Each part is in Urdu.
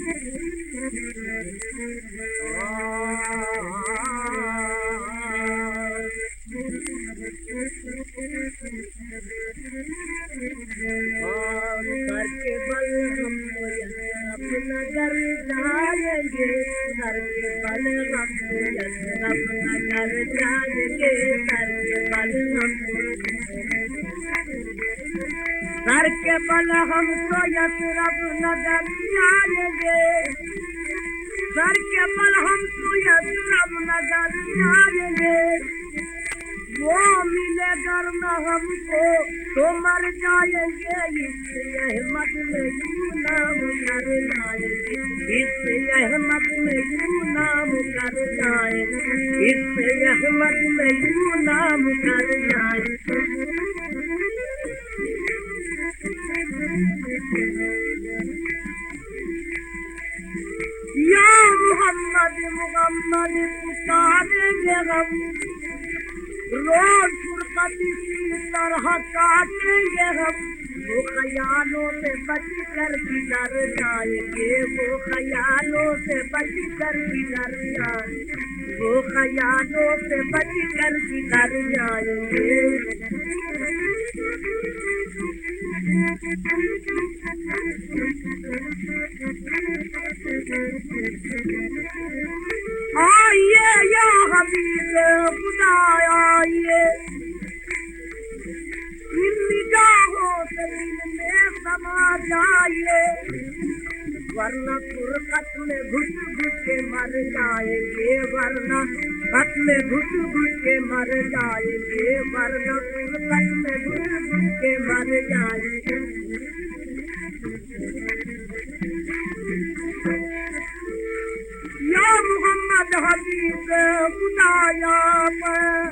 سر کے بل ہم سر کے بل ہم تو یسرف نظر جائیں گے سر کے بل ہم تو یسرف نظر جائیں گے وہ ملے گر نہ ہم کو تو مر جائیں گے اس احمد میں یوں نام کر جائیں گے اس احمد میں یوں نام کر جائیں گے اس احمد میں یوں نام کر جائیں گے یا محمد محمد پکاریں گے ہم روز فرقتی کی طرح کاٹیں گے ہم وہ خیالوں سے بچ کر گزر جائیں گے. وہ خیالوں سے بچ کر گزر جائیں وہ خیالوں سے بچ کر گزر جائیں گے. آئیے یا حبیب خدا آئیے۔ ان نگاہوں سے میں سما جائیے، ورنہ فرقت میں گھٹ گھٹ کے مر جائیں گے، ورنہ خط میں گھٹ گھٹ کے مر جائیں گے، ورنہ فرقت میں گھٹ گھٹ کے مر جائیں گے۔ حبیب خدایا پر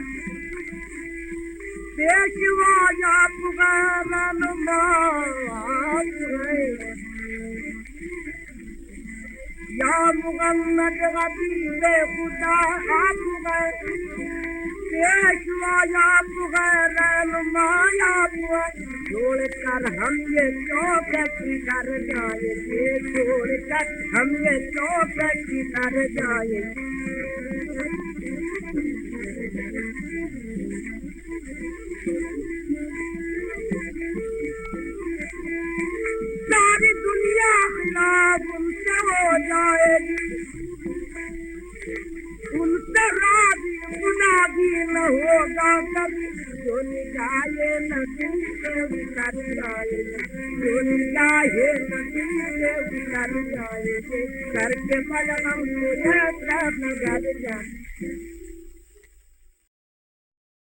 پیشوا یا پغارن یا مغلق حبیب خدا آپ ہے پیشوا یا پغارن مایا چھوڑ کر ہم یہ چوکٹ کر جائیں گے۔ چھوڑ کر ہم یہ چوکٹ کر جائیں گے۔ ہوگا کبھی جو نگاہے نبی سے اتر جائے گی جو نگاہے نبی سے اتر جائے کر کے بل مجھے نظر جائے